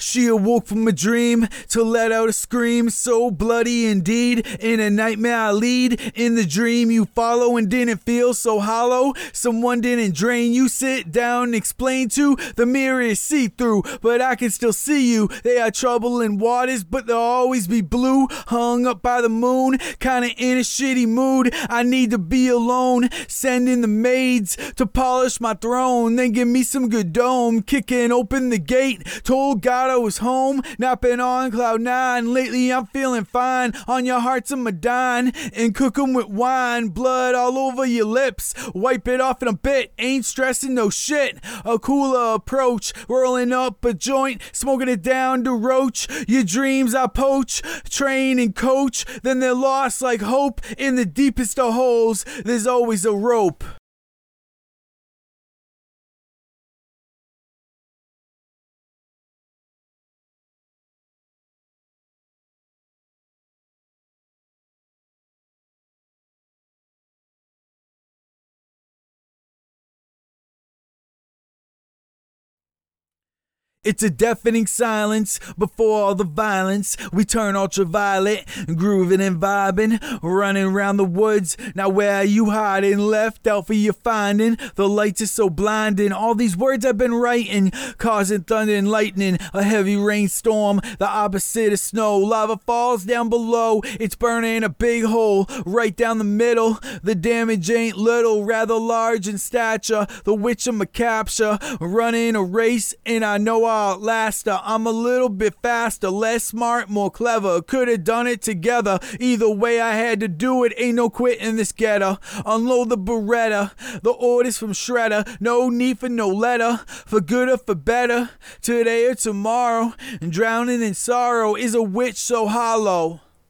She awoke from a dream to let out a scream so bloody indeed. In a nightmare I lead. In the dream you follow and didn't feel so hollow. Someone didn't drain you. Sit down and explain to. The mirror is see through, but I can still see you. They are troubling waters, but they'll always be blue. Hung up by the moon, kinda in a shitty mood. I need to be alone. Sending the maids to polish my throne. Then give me some good dome. Kicking open the gate. Told God I was home, not been on cloud nine. Lately I'm feeling fine. On your heart's a Madine and cook 'em with wine. Blood all over your lips. Wipe it off in a bit. Ain't stressing no shit. A cooler approach. Rolling up a joint, smoking it down to roach. Your dreams I poach, train and coach. Then they're lost like hope in the deepest of holes. There's always a rope. It's a deafening silence before all the violence. We turn ultraviolet, grooving and vibing, running around the woods. Now where are you hiding? Left out for you finding. The lights are so blinding. All these words I've been writing, causing thunder and lightning. A heavy rainstorm, the opposite of snow. Lava falls down below. It's burning a big hole right down the middle. The damage ain't little, rather large in stature. The witch of my capture, running a race, and I know outlaster. I'm a little bit faster, less smart, more clever. Could have done it together. Either way, I had to do it. Ain't no quitting this getter. Unload the Beretta. The orders from Shredder. No need for no letter. For good or for better. Today or tomorrow. And drowning in sorrow is a witch so hollow.